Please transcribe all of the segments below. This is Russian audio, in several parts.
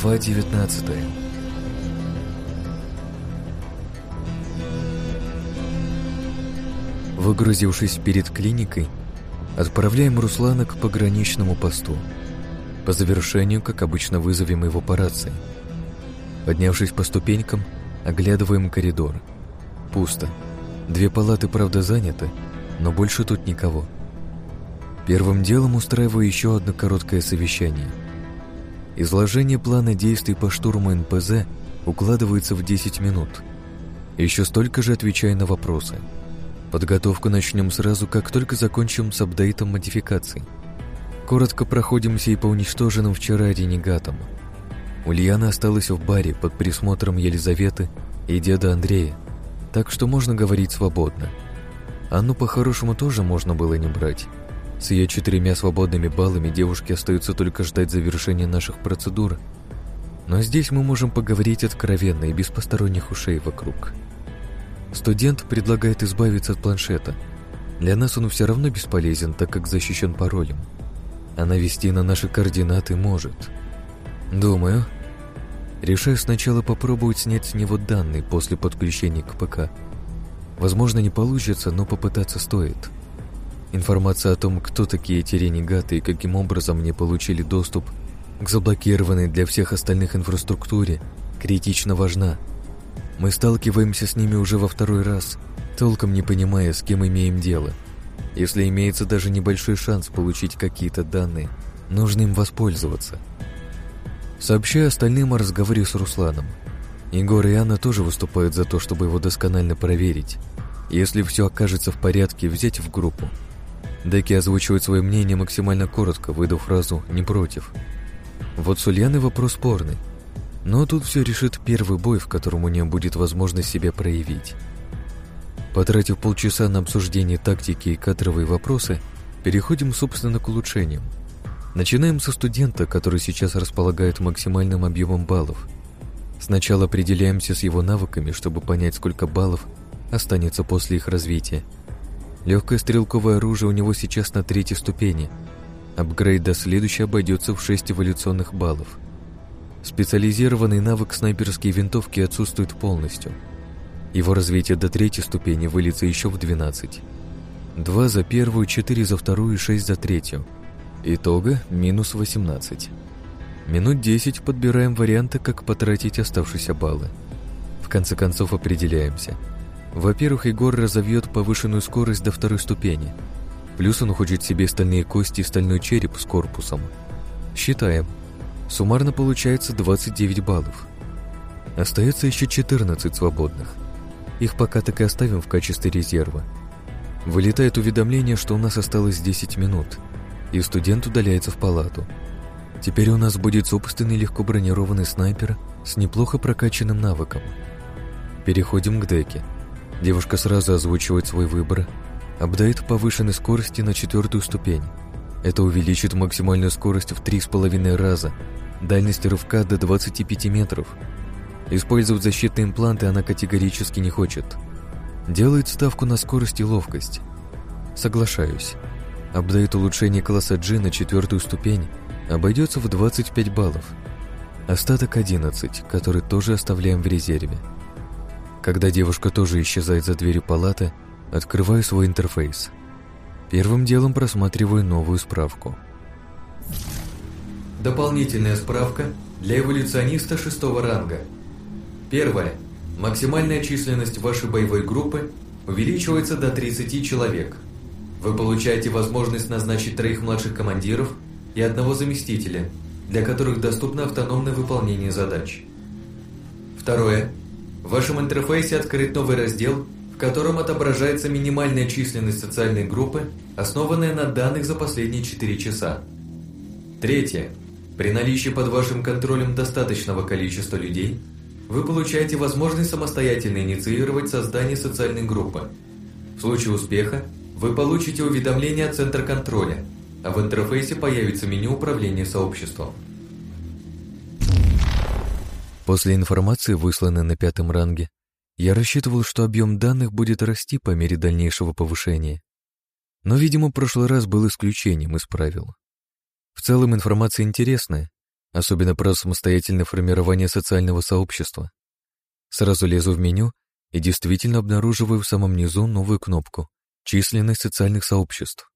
Глава 19 Выгрузившись перед клиникой, отправляем Руслана к пограничному посту. По завершению, как обычно, вызовем его по рации. Поднявшись по ступенькам, оглядываем коридор. Пусто. Две палаты, правда, заняты, но больше тут никого. Первым делом устраиваю еще одно короткое совещание. Изложение плана действий по штурму НПЗ укладывается в 10 минут. Еще столько же отвечаю на вопросы. Подготовку начнем сразу, как только закончим с апдейтом модификаций. Коротко проходимся и по уничтоженным вчера ренегатам. Ульяна осталась в баре под присмотром Елизаветы и деда Андрея, так что можно говорить свободно. Анну по-хорошему тоже можно было не брать. С ее четырьмя свободными баллами девушке остается только ждать завершения наших процедур. Но здесь мы можем поговорить откровенно и без посторонних ушей вокруг. Студент предлагает избавиться от планшета. Для нас он все равно бесполезен, так как защищен паролем. А навести на наши координаты может. Думаю. Решаю сначала попробовать снять с него данные после подключения к ПК. Возможно, не получится, но попытаться стоит. Информация о том, кто такие эти ренегаты и каким образом они получили доступ к заблокированной для всех остальных инфраструктуре, критично важна. Мы сталкиваемся с ними уже во второй раз, толком не понимая, с кем имеем дело. Если имеется даже небольшой шанс получить какие-то данные, нужно им воспользоваться. Сообщаю остальным о разговоре с Русланом. Егор и Анна тоже выступают за то, чтобы его досконально проверить. Если все окажется в порядке, взять в группу. Деки озвучивает свое мнение максимально коротко, выдав фразу «не против». Вот с Ульяной вопрос спорный. Но тут все решит первый бой, в котором у нее будет возможность себя проявить. Потратив полчаса на обсуждение тактики и кадровые вопросы, переходим, собственно, к улучшениям. Начинаем со студента, который сейчас располагает максимальным объемом баллов. Сначала определяемся с его навыками, чтобы понять, сколько баллов останется после их развития. Легкое стрелковое оружие у него сейчас на третьей ступени. Апгрейд до следующей обойдется в 6 эволюционных баллов. Специализированный навык снайперские винтовки отсутствует полностью. Его развитие до третьей ступени выльется еще в 12. Два за первую, четыре за вторую и шесть за третью. Итога минус 18. Минут 10 подбираем варианты, как потратить оставшиеся баллы. В конце концов определяемся. Во-первых, Егор разовьет повышенную скорость до второй ступени. Плюс он хочет себе стальные кости и стальной череп с корпусом. Считаем. Суммарно получается 29 баллов. Остается еще 14 свободных. Их пока так и оставим в качестве резерва. Вылетает уведомление, что у нас осталось 10 минут, и студент удаляется в палату. Теперь у нас будет собственный легко бронированный снайпер с неплохо прокачанным навыком. Переходим к деке. Девушка сразу озвучивает свой выбор, апдейт повышенной скорости на четвертую ступень. Это увеличит максимальную скорость в 3,5 раза, дальность рывка до 25 метров. Использовать защитные импланты она категорически не хочет. Делает ставку на скорость и ловкость. Соглашаюсь. Апдейт улучшения класса G на четвертую ступень обойдется в 25 баллов. Остаток 11, который тоже оставляем в резерве. Когда девушка тоже исчезает за дверью палаты, открываю свой интерфейс. Первым делом просматриваю новую справку. Дополнительная справка для эволюциониста шестого ранга. Первое. Максимальная численность вашей боевой группы увеличивается до 30 человек. Вы получаете возможность назначить троих младших командиров и одного заместителя, для которых доступно автономное выполнение задач. Второе. В вашем интерфейсе открыт новый раздел, в котором отображается минимальная численность социальной группы, основанная на данных за последние 4 часа. Третье. При наличии под вашим контролем достаточного количества людей, вы получаете возможность самостоятельно инициировать создание социальной группы. В случае успеха вы получите уведомление от Центра контроля, а в интерфейсе появится меню управления сообществом. После информации, высланной на пятом ранге, я рассчитывал, что объем данных будет расти по мере дальнейшего повышения. Но, видимо, прошлый раз был исключением из правил. В целом информация интересная, особенно про самостоятельное формирование социального сообщества. Сразу лезу в меню и действительно обнаруживаю в самом низу новую кнопку «Численность социальных сообществ».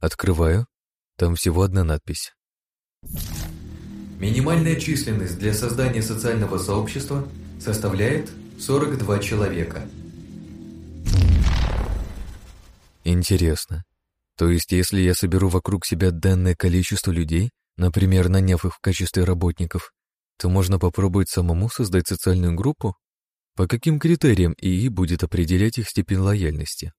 Открываю, там всего одна надпись. Минимальная численность для создания социального сообщества составляет 42 человека. Интересно. То есть, если я соберу вокруг себя данное количество людей, например, наняв их в качестве работников, то можно попробовать самому создать социальную группу? По каким критериям ИИ будет определять их степень лояльности?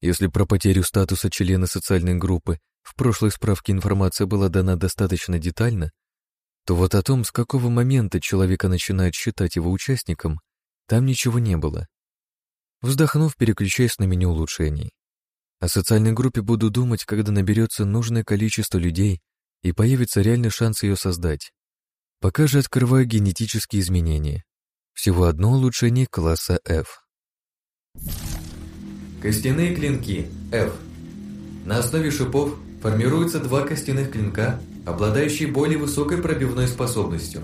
Если про потерю статуса члена социальной группы в прошлой справке информация была дана достаточно детально, то вот о том, с какого момента человека начинает считать его участником, там ничего не было. Вздохнув, переключаясь на меню улучшений. О социальной группе буду думать, когда наберется нужное количество людей и появится реальный шанс ее создать. Пока же открываю генетические изменения. Всего одно улучшение класса F. Костяные клинки F. На основе шипов формируются два костяных клинка, обладающие более высокой пробивной способностью.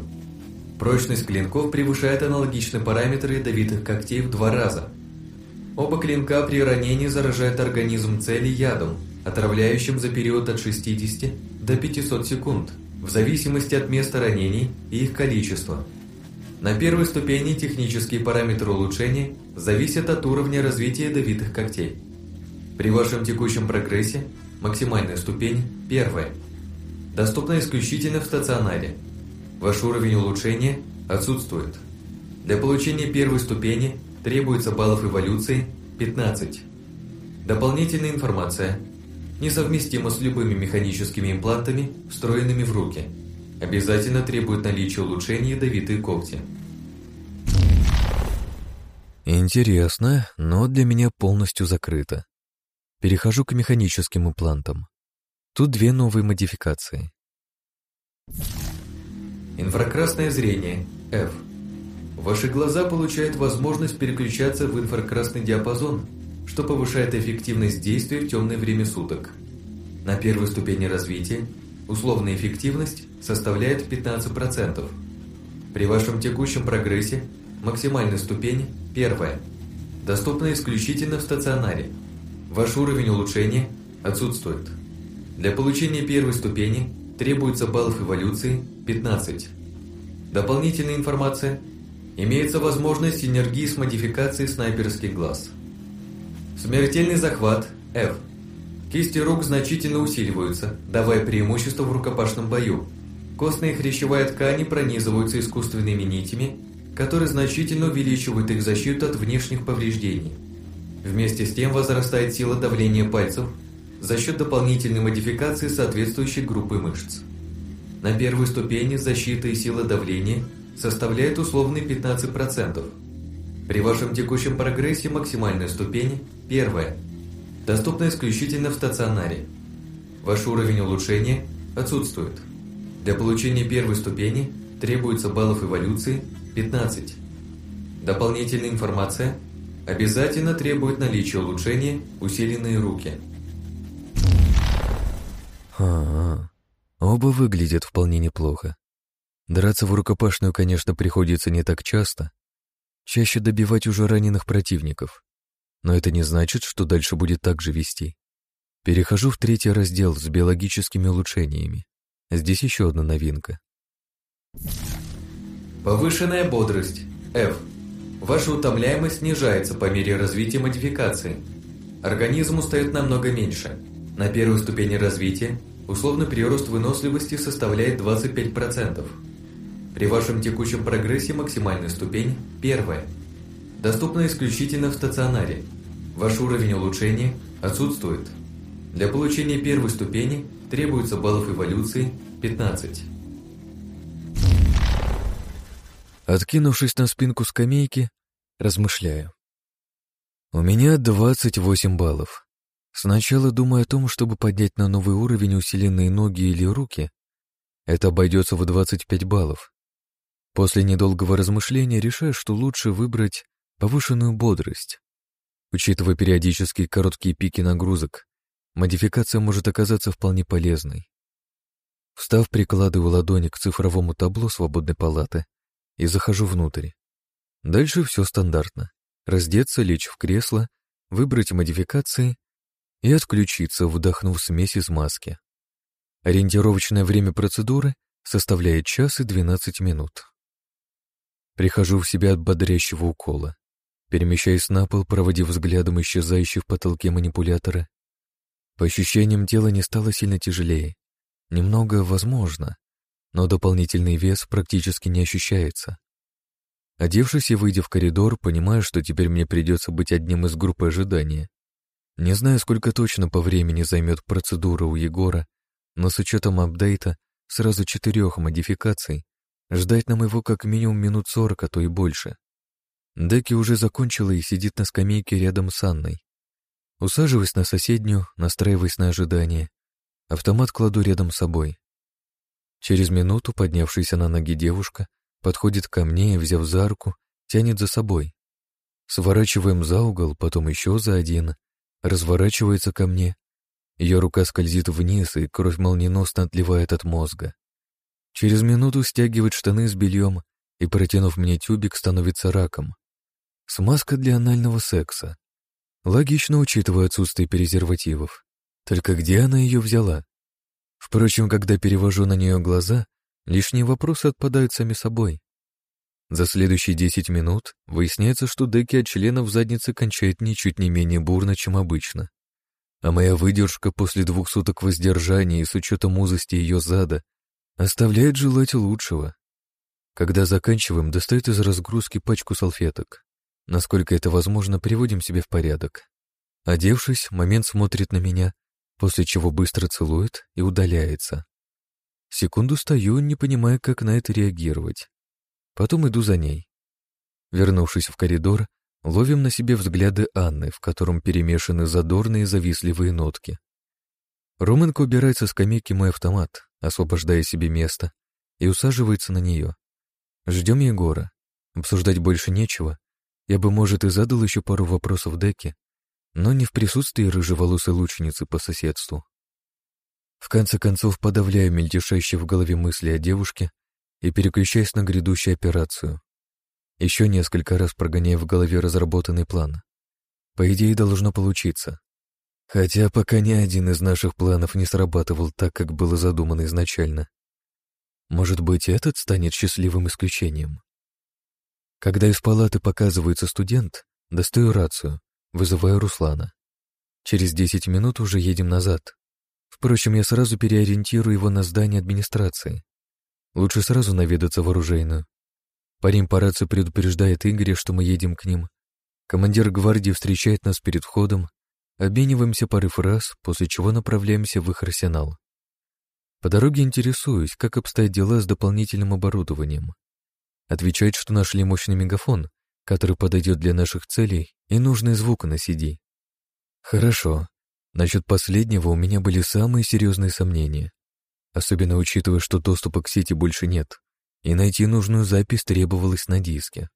Прочность клинков превышает аналогичные параметры ядовитых когтей в два раза – Оба клинка при ранении заражают организм цели ядом, отравляющим за период от 60 до 500 секунд, в зависимости от места ранений и их количества. На первой ступени технические параметры улучшения зависят от уровня развития ядовитых когтей. При вашем текущем прогрессе максимальная ступень – первая. Доступна исключительно в стационаре. Ваш уровень улучшения отсутствует. Для получения первой ступени – Требуется баллов эволюции 15. Дополнительная информация. Несовместима с любыми механическими имплантами, встроенными в руки. Обязательно требует наличия улучшения ядовитые когти. Интересно, но для меня полностью закрыто. Перехожу к механическим имплантам. Тут две новые модификации. Инфракрасное зрение F Ваши глаза получают возможность переключаться в инфракрасный диапазон, что повышает эффективность действия в темное время суток. На первой ступени развития условная эффективность составляет 15%. При вашем текущем прогрессе максимальная ступень – первая. Доступна исключительно в стационаре. Ваш уровень улучшения отсутствует. Для получения первой ступени требуется баллов эволюции 15. Дополнительная информация – Имеется возможность синергии с модификацией снайперских глаз. Смертельный захват F. Кисти рук значительно усиливаются, давая преимущество в рукопашном бою. Костная и хрящевая ткани пронизываются искусственными нитями, которые значительно увеличивают их защиту от внешних повреждений. Вместе с тем возрастает сила давления пальцев за счет дополнительной модификации соответствующей группы мышц. На первой ступени защита и сила давления – составляет условные 15%. При вашем текущем прогрессе максимальная ступень – первая, доступна исключительно в стационаре. Ваш уровень улучшения отсутствует. Для получения первой ступени требуется баллов эволюции 15. Дополнительная информация обязательно требует наличия улучшения усиленные руки. Ага, оба выглядят вполне неплохо. Драться в рукопашную, конечно, приходится не так часто. Чаще добивать уже раненых противников. Но это не значит, что дальше будет так же вести. Перехожу в третий раздел с биологическими улучшениями. Здесь еще одна новинка. Повышенная бодрость. F. Ваша утомляемость снижается по мере развития модификации. Организм устает намного меньше. На первой ступени развития условный прирост выносливости составляет 25%. При вашем текущем прогрессе максимальная ступень – первая. Доступна исключительно в стационаре. Ваш уровень улучшения отсутствует. Для получения первой ступени требуется баллов эволюции 15. Откинувшись на спинку скамейки, размышляю. У меня 28 баллов. Сначала думаю о том, чтобы поднять на новый уровень усиленные ноги или руки. Это обойдется в 25 баллов. После недолгого размышления решаю, что лучше выбрать повышенную бодрость. Учитывая периодические короткие пики нагрузок, модификация может оказаться вполне полезной. Встав, прикладываю ладони к цифровому табло свободной палаты и захожу внутрь. Дальше все стандартно. Раздеться, лечь в кресло, выбрать модификации и отключиться, вдохнув смесь из маски. Ориентировочное время процедуры составляет час и 12 минут. Прихожу в себя от бодрящего укола. Перемещаясь на пол, проводив взглядом исчезающий в потолке манипулятора. По ощущениям, тело не стало сильно тяжелее. Немного возможно, но дополнительный вес практически не ощущается. Одевшись и выйдя в коридор, понимаю, что теперь мне придется быть одним из группы ожидания. Не знаю, сколько точно по времени займет процедура у Егора, но с учетом апдейта сразу четырех модификаций, ждать нам его как минимум минут сорок, а то и больше. Деки уже закончила и сидит на скамейке рядом с Анной. Усаживаясь на соседнюю, настраиваясь на ожидание, автомат кладу рядом с собой. Через минуту поднявшаяся на ноги девушка подходит ко мне и, взяв за руку, тянет за собой. Сворачиваем за угол, потом еще за один, разворачивается ко мне. Ее рука скользит вниз, и кровь молниеносно отливает от мозга. Через минуту стягивает штаны с бельем и, протянув мне тюбик, становится раком. Смазка для анального секса. Логично, учитывая отсутствие презервативов. Только где она ее взяла? Впрочем, когда перевожу на нее глаза, лишние вопросы отпадают сами собой. За следующие 10 минут выясняется, что деки от членов задницы кончает ничуть не менее бурно, чем обычно. А моя выдержка после двух суток воздержания и с учетом узости ее зада оставляет желать лучшего. Когда заканчиваем, достает из разгрузки пачку салфеток. Насколько это возможно, приводим себя в порядок. Одевшись, момент смотрит на меня, после чего быстро целует и удаляется. Секунду стою, не понимая, как на это реагировать. Потом иду за ней. Вернувшись в коридор, ловим на себе взгляды Анны, в котором перемешаны задорные завистливые нотки. Романка убирает со скамейки мой автомат, освобождая себе место, и усаживается на нее. Ждем Егора. Обсуждать больше нечего. Я бы, может, и задал еще пару вопросов Деке, но не в присутствии рыжеволосой лучницы по соседству. В конце концов, подавляю мельтешащие в голове мысли о девушке и переключаясь на грядущую операцию. Еще несколько раз прогоняя в голове разработанный план. По идее, должно получиться. Хотя пока ни один из наших планов не срабатывал так, как было задумано изначально. Может быть, этот станет счастливым исключением. Когда из палаты показывается студент, достаю рацию, вызываю Руслана. Через 10 минут уже едем назад. Впрочем, я сразу переориентирую его на здание администрации. Лучше сразу наведаться в оружейную. Парень по рации предупреждает Игоря, что мы едем к ним. Командир гвардии встречает нас перед входом, обмениваемся парой фраз, после чего направляемся в их арсенал. По дороге интересуюсь, как обстоят дела с дополнительным оборудованием. Отвечает, что нашли мощный мегафон, который подойдет для наших целей, и нужный звук на CD. Хорошо. Насчет последнего у меня были самые серьезные сомнения особенно учитывая, что доступа к сети больше нет, и найти нужную запись требовалось на диске.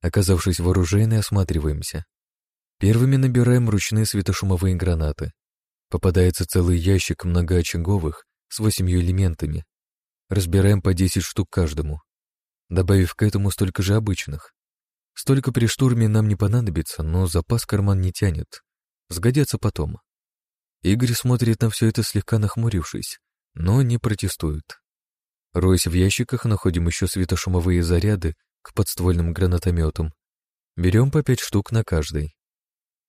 Оказавшись вооруженной, осматриваемся. Первыми набираем ручные светошумовые гранаты. Попадается целый ящик многоочаговых с восемью элементами. Разбираем по 10 штук каждому, добавив к этому столько же обычных. Столько при штурме нам не понадобится, но запас карман не тянет. Сгодятся потом. Игорь смотрит на все это слегка нахмурившись, но не протестуют. Роясь в ящиках, находим еще светошумовые заряды к подствольным гранатометам. Берем по пять штук на каждой.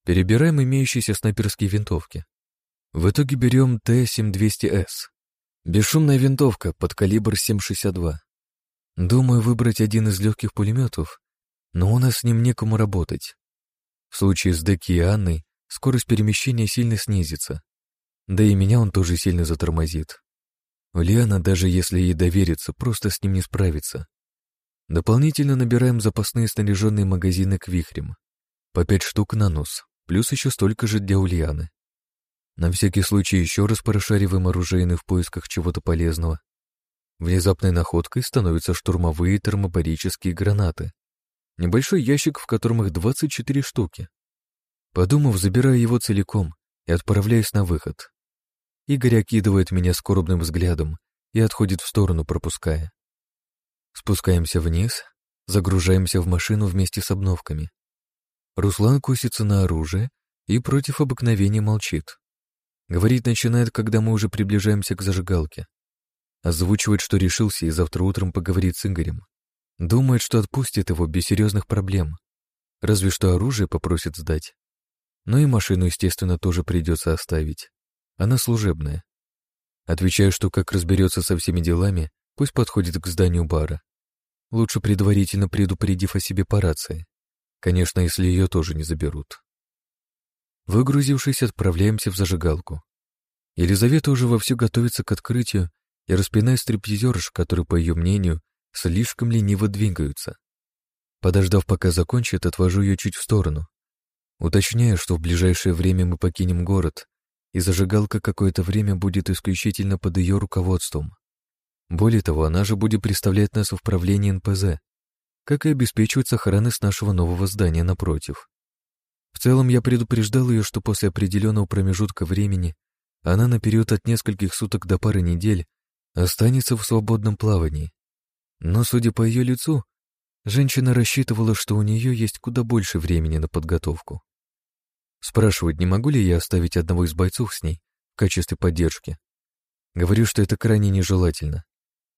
Перебираем имеющиеся снайперские винтовки. В итоге берем Т-7200С. Бесшумная винтовка под калибр 7,62. Думаю выбрать один из легких пулеметов, но у нас с ним некому работать. В случае с Деки и Анной скорость перемещения сильно снизится. Да и меня он тоже сильно затормозит. Лиана, даже если ей довериться, просто с ним не справится. Дополнительно набираем запасные снаряженные магазины к вихрям. По пять штук на нос, плюс еще столько же для Ульяны. На всякий случай еще раз прошариваем оружейный в поисках чего-то полезного. Внезапной находкой становятся штурмовые термобарические гранаты. Небольшой ящик, в котором их 24 штуки. Подумав, забираю его целиком и отправляюсь на выход. Игорь окидывает меня скорбным взглядом и отходит в сторону, пропуская. Спускаемся вниз, загружаемся в машину вместе с обновками. Руслан косится на оружие и против обыкновения молчит. Говорить начинает, когда мы уже приближаемся к зажигалке. Озвучивает, что решился и завтра утром поговорит с Игорем. Думает, что отпустит его без серьезных проблем. Разве что оружие попросит сдать. Но и машину, естественно, тоже придется оставить. Она служебная. Отвечаю, что как разберется со всеми делами, пусть подходит к зданию бара. Лучше предварительно предупредив о себе по рации. Конечно, если ее тоже не заберут. Выгрузившись, отправляемся в зажигалку. Елизавета уже вовсю готовится к открытию и распинает стриптизерш, которые, по ее мнению, слишком лениво двигаются. Подождав, пока закончит, отвожу ее чуть в сторону. Уточняю, что в ближайшее время мы покинем город, и зажигалка какое-то время будет исключительно под ее руководством. Более того, она же будет представлять нас в управлении НПЗ, как и обеспечивать сохранность нашего нового здания напротив. В целом я предупреждал ее, что после определенного промежутка времени она на период от нескольких суток до пары недель останется в свободном плавании. Но, судя по ее лицу, женщина рассчитывала, что у нее есть куда больше времени на подготовку. Спрашивать, не могу ли я оставить одного из бойцов с ней в качестве поддержки. Говорю, что это крайне нежелательно.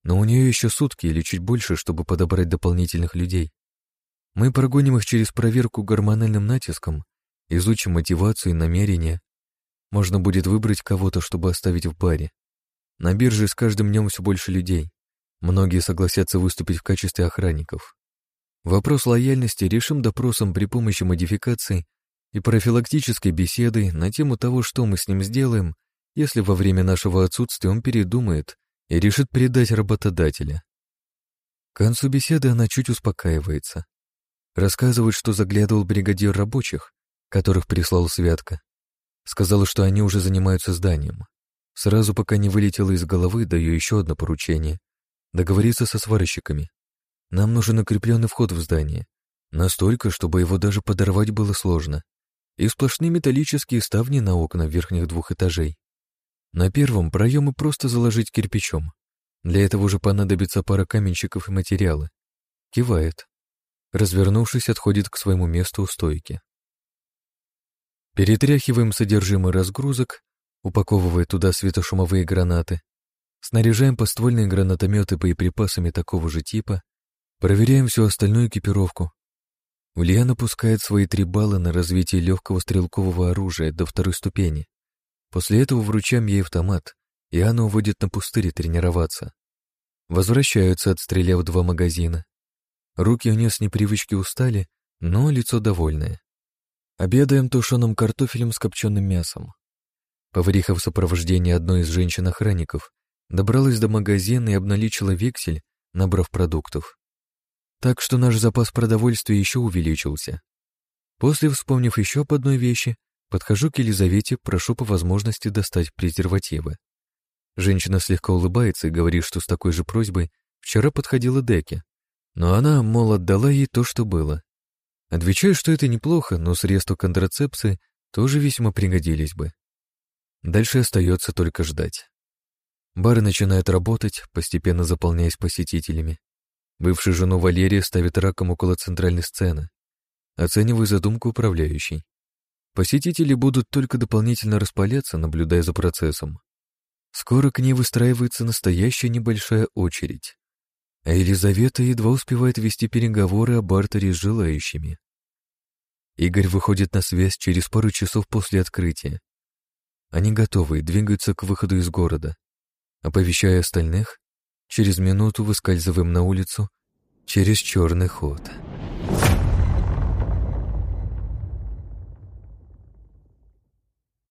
Но у нее еще сутки или чуть больше, чтобы подобрать дополнительных людей. Мы прогоним их через проверку гормональным натиском, изучим мотивацию и намерения. Можно будет выбрать кого-то, чтобы оставить в баре. На бирже с каждым днем все больше людей. Многие согласятся выступить в качестве охранников. Вопрос лояльности решим допросом при помощи модификаций и профилактической беседой на тему того, что мы с ним сделаем, если во время нашего отсутствия он передумает и решит предать работодателя. К концу беседы она чуть успокаивается. Рассказывает, что заглядывал бригадир рабочих, которых прислал Святка. Сказала, что они уже занимаются зданием. Сразу пока не вылетело из головы, даю еще одно поручение — договориться со сварщиками. Нам нужен укрепленный вход в здание. Настолько, чтобы его даже подорвать было сложно и сплошные металлические ставни на окна верхних двух этажей. На первом проемы просто заложить кирпичом. Для этого уже понадобится пара каменщиков и материалы. Кивает. Развернувшись, отходит к своему месту у стойки. Перетряхиваем содержимое разгрузок, упаковывая туда светошумовые гранаты, снаряжаем поствольные гранатометы боеприпасами такого же типа, проверяем всю остальную экипировку, Ульяна пускает свои три балла на развитие легкого стрелкового оружия до второй ступени. После этого вручаем ей автомат, и она уводит на пустыре тренироваться. Возвращаются, отстреляв два магазина. Руки у нее с непривычки устали, но лицо довольное. Обедаем тушеным картофелем с копченым мясом. Повариха в сопровождении одной из женщин-охранников добралась до магазина и обналичила вексель, набрав продуктов так что наш запас продовольствия еще увеличился. После, вспомнив еще об одной вещи, подхожу к Елизавете, прошу по возможности достать презервативы. Женщина слегка улыбается и говорит, что с такой же просьбой вчера подходила Деке, но она, мол, отдала ей то, что было. Отвечаю, что это неплохо, но средства контрацепции тоже весьма пригодились бы. Дальше остается только ждать. Бары начинают работать, постепенно заполняясь посетителями. Бывшую жену Валерия ставит раком около центральной сцены. Оцениваю задумку управляющей. Посетители будут только дополнительно распаляться, наблюдая за процессом. Скоро к ней выстраивается настоящая небольшая очередь. А Елизавета едва успевает вести переговоры о бартере с желающими. Игорь выходит на связь через пару часов после открытия. Они готовы и двигаются к выходу из города. Оповещая остальных, Через минуту выскальзываем на улицу через черный ход.